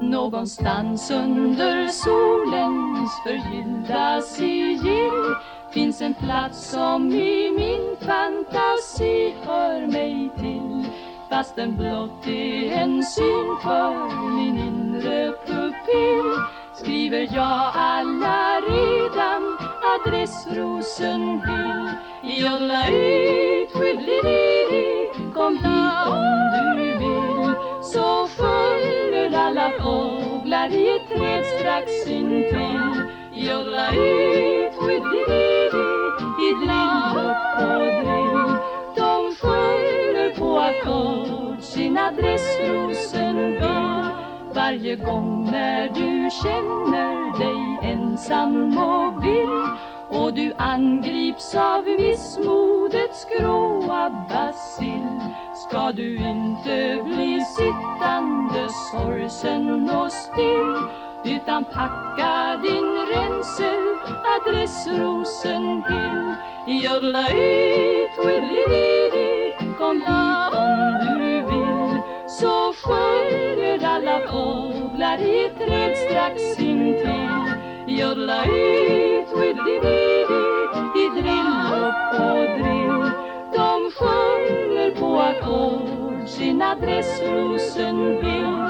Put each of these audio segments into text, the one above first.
Någonstans under solens förgyllda sigill finns en plats som i min fantasi hör mig till fast den blott är en syn för min inre pupill. Skriver jag alla redan adressrosenhill Jolla ut, skyldig kom hit om du vill så sjunger alla fåglar i ett träd strax intill. Jolla ut, skyldig i drill upp och drill. De sjunger på ackord sin adressrosenbill varje gång när du känner dig ensam och vill och du angrips av missmodets gråa bacill ska du inte bli sittande sorgsen och still utan packa din ränsel adressrosen till. Jodla ut, willidi kom hit om du vill. Så sjunger alla fåglar i ett träd strax intill. Jodla ut, willidi i drill och på drill. Sin adress adressrosenbild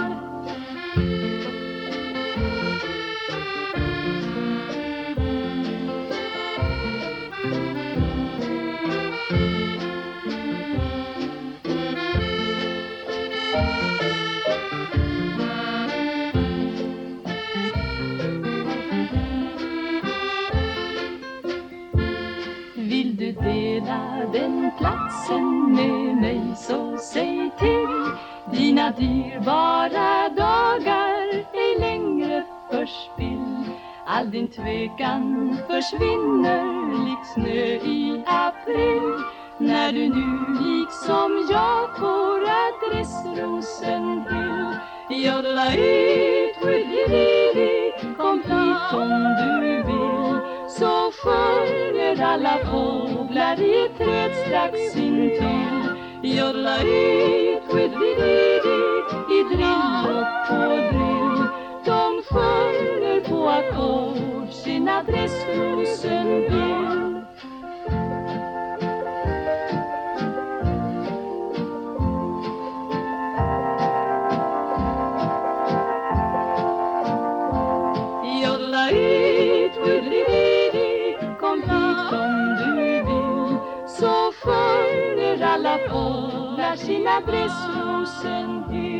Vill du dela den platsen med mig så säg dina dyrbara dagar ej längre förspill. All din tvekan försvinner lik snö i april. När du nu liksom jag får adressrosen till. Jodla ut, willidi, kom hit om du vill. Så sjunger alla fåglar i ett träd strax intill. Jodla ut, Sjunger på ackord sin adressrosenbild Jodla ut, willidi, kom hit om du vill Så sjunger alla fåglar sin adressrosenbild